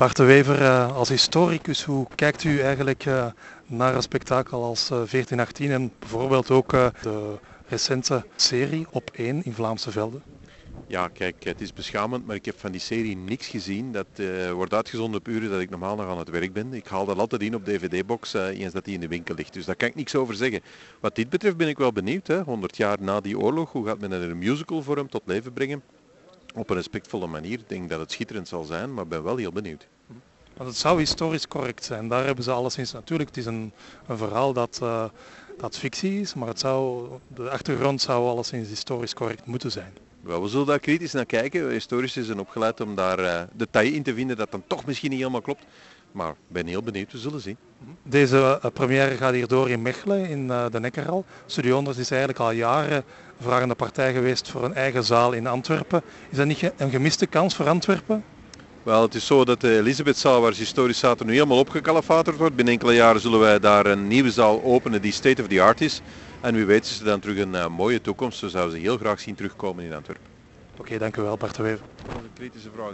Bart de Wever, eh, als historicus, hoe kijkt u eigenlijk eh, naar een spektakel als 1418 en bijvoorbeeld ook de recente serie op 1 in Vlaamse velden? Ja, kijk, het is beschamend, maar ik heb van die serie niks gezien. Dat wordt uitgezonden op uren dat ik normaal nog aan het werk ben. Ik haal dat altijd in op dvd-box uh, eens dat die in de winkel ligt. Dus daar kan ik niks over zeggen. Wat dit betreft ben ik wel benieuwd. Hè. 100 jaar na die oorlog, hoe gaat men er een musical voor hem tot leven brengen? Op een respectvolle manier. Ik denk dat het schitterend zal zijn, maar ben wel heel benieuwd. Want het zou historisch correct zijn. Daar hebben ze alleszins natuurlijk. Het is een, een verhaal dat, uh, dat fictie is, maar het zou, de achtergrond zou alleszins historisch correct moeten zijn. Wel, we zullen daar kritisch naar kijken. Historici zijn opgeleid om daar uh, detail in te vinden dat dan toch misschien niet helemaal klopt. Maar ik ben heel benieuwd, we zullen zien. Deze uh, première gaat hier door in Mechelen, in uh, de Nekkeral. Studio 100 is eigenlijk al jaren vragende partij geweest voor een eigen zaal in Antwerpen. Is dat niet een gemiste kans voor Antwerpen? Wel, het is zo dat de Elisabethzaal, waar ze historisch zaten, nu helemaal opgekalefaterd wordt. Binnen enkele jaren zullen wij daar een nieuwe zaal openen die state of the art is. En wie weet is er dan terug een uh, mooie toekomst. Zo zouden ze heel graag zien terugkomen in Antwerpen. Oké, okay, dank u wel Bart de Wever. Dat was een kritische vraag.